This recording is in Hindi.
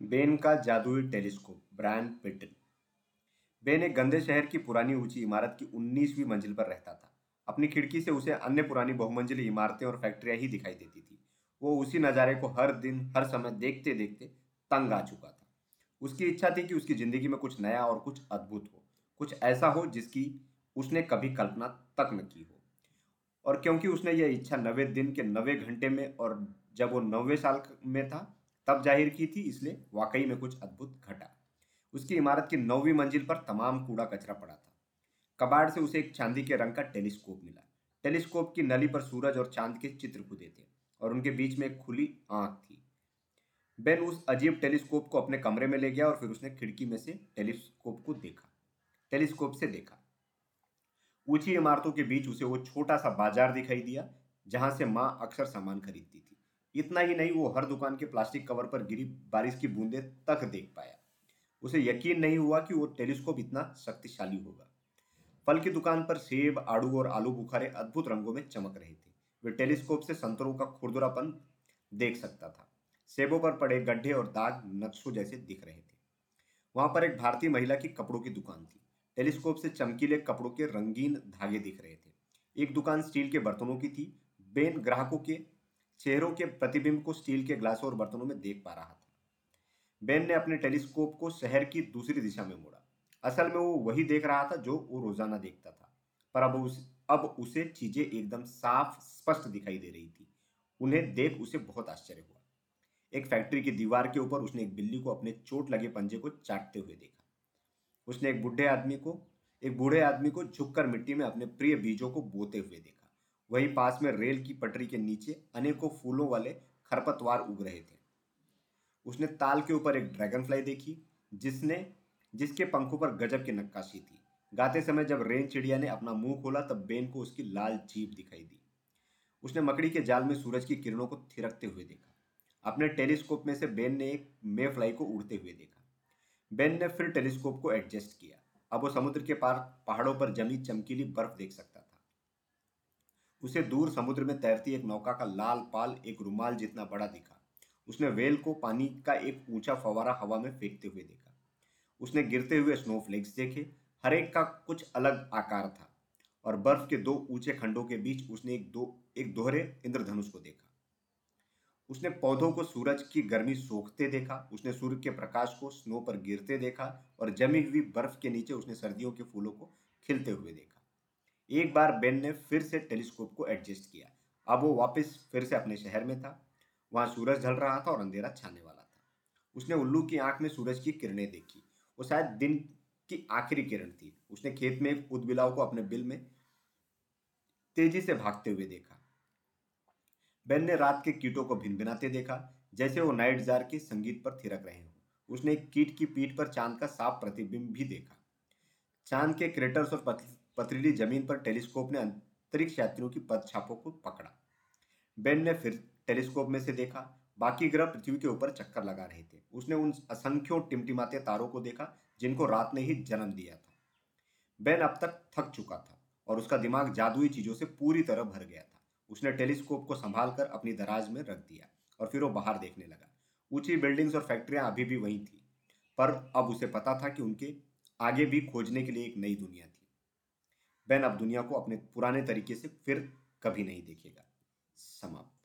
बेन का जादुई टेलीस्कोप, ब्रायन पिटन बेन एक गंदे शहर की पुरानी ऊँची इमारत की 19वीं मंजिल पर रहता था। अपनी खिड़की से उसे अन्य पुरानी बहुमंजिली इमारतें और फैक्ट्रियाँ ही दिखाई देती थी। वो उसी नज़ारे को हर दिन, हर समय देखते देखते तंग आ चुका था। उसकी इच्छा थी कि उसकी ज़िंदगी में कुछ नया और कुछ अद्भुत हो। कुछ ऐसा हो जिसकी उसने कभी कल्पना तक न की हो। और क्योंकि उसने यह इच्छा नवे दिन के नवे घंटे में और जब वो नवे साल में था तब ज़ाहिर की थी, इसलिए वाकई में कुछ अद्भुत घटा। उसकी इमारत की नौवीं मंजिल पर तमाम कूड़ा कचरा पड़ा था। कबाड़ से उसे एक चांदी के रंग का टेलीस्कोप मिला। टेलीस्कोप की नली पर सूरज और चाँद के चित्र खुदे थे और उनके बीच में एक खुली आँख थी। बेन उस अजीब टेलीस्कोप को अपने कमरे में ले गया और फिर उसने खिड़की में से टेलीस्कोप को देखा। टेलीस्कोप से देखा। ऊँची इमारतों के बीच उसे वो छोटा सा बाज़ार दिखाई दिया, जहाँ से माँ अक्सर सामान खरीदती थी। इतना ही नहीं वो हर दुकान के प्लास्टिक कवर पर गिरी बारिश की बूंदे तक देख पाया। उसे यकीन नहीं हुआ कि वो टेलीस्कोप इतना शक्तिशाली होगा। फल की दुकान पर सेब, आड़ू और आलू बुखारे अद्भुत रंगों में चमक रहे थे। वे टेलीस्कोप से संतरों का खुरदुरापन देख सकता था। सेबों पर पड़े गड्ढे और दाग नक्शों जैसे दिख रहे थे। वहाँ पर एक भारतीय महिला की कपड़ों की दुकान थी। टेलीस्कोप से चमकीले कपड़ों के रंगीन धागे दिख रहे थे। एक दुकान स्टील के बर्तनों की थी। बेन ग्राहकों के चेहरों के प्रतिबिंब को स्टील के ग्लासों और बर्तनों में देख पा रहा था। बेन ने अपने टेलीस्कोप को शहर की दूसरी दिशा में मोड़ा। असल में वो वही देख रहा था जो वो रोज़ाना देखता था। पर अब उस, अब उसे चीज़ें एकदम साफ़, स्पष्ट दिखाई दे रही थी। उन्हें देख उसे बहुत आश्चर्य हुआ। एक फैक्ट्री की दीवार के ऊपर उसने एक बिल्ली को अपने चोट लगे पंजे को चाटते हुए देखा। उसने एक बुढ़े आदमी को, एक बूढ़े आदमी को झुककर मिट्टी में अपने प्रिय बीजों को बोते हुए देखा। वहीं पास में रेल की पटरी के नीचे अनेकों फूलों वाले खरपतवार उग रहे थे। उसने ताल के ऊपर एक ड्रैगन फ्लाई देखी, जिसने, जिसके पंखों पर गजब की नक्काशी थी। गाते समय जब रेन चिड़िया ने अपना मुँह खोला, तब बेन को उसकी लाल जीप दिखाई दी। उसने मकड़ी के जाल में सूरज की किरणों को थिरकते हुए देखा। अपने टेलीस्कोप में से बेन ने एक मे फ्लाई को उड़ते हुए देखा। बेन ने फिर टेलीस्कोप को एडजस्ट किया। अब वो समुद्र के पार पहाड़ों पर जमी चमकीली बर्फ़ देख सकता था। उसे दूर समुद्र में तैरती एक नौका का लाल पाल, एक रुमाल जितना बड़ा दिखा। उसने वेल को पानी का एक ऊँचा फवारा हवा में फेंकते हुए देखा। उसने गिरते हुए स्नोफ्लेक्स देखे। हर एक का कुछ अलग आकार था और बर्फ़ के दो ऊँचे खंडों के बीच उसने एक दो, एक दोहरे इंद्रधनुष को देखा। उसने पौधों को सूरज की गर्मी सोखते देखा। उसने सूर्य के प्रकाश को स्नो पर गिरते देखा और जमी हुई बर्फ़ के नीचे उसने सर्दियों के फूलों को खिलते हुए देखा। एक बार बेन ने फिर से टेलीस्कोप को एडजस्ट किया। अब वो वापस फिर से अपने शहर में था। वहाँ सूरज ढल रहा था और अंधेरा छाने वाला था। उसने उल्लू की आँख में सूरज की किरणें देखी। वो शायद दिन की आखिरी किरण थी। उसने खेत में एक उदबिलाव को अपने बिल में तेज़ी से भागते हुए देखा। बेन ने रात के कीटों को भिन भिनाते देखा, जैसे वो नाइट जार के संगीत पर थिरक रहे हो। उसने कीट की पीठ पर चाँद का साफ़ प्रतिबिंब भी देखा। चाँद के क्रेटर्स और पथरीली ज़मीन पर टेलीस्कोप ने अंतरिक्ष यात्रियों की पद छापों को पकड़ा। बेन ने फिर टेलीस्कोप में से देखा, बाकी ग्रह पृथ्वी के ऊपर चक्कर लगा रहे थे। उसने उन असंख्यों टिमटिमाते तारों को देखा, जिनको रात ने ही जन्म दिया था। बेन अब तक थक चुका था और उसका दिमाग जादुई चीज़ों से पूरी तरह भर गया था। उसने टेलीस्कोप को संभाल कर अपनी दराज में रख दिया और फिर वो बाहर देखने लगा। ऊँची बिल्डिंग्स और फैक्ट्रियाँ अभी भी वहीं थी, पर अब उसे पता था कि उनके आगे भी खोजने के लिए एक नई दुनिया थी। बैन अब दुनिया को अपने पुराने तरीके से फिर कभी नहीं देखेगा। समाप्त।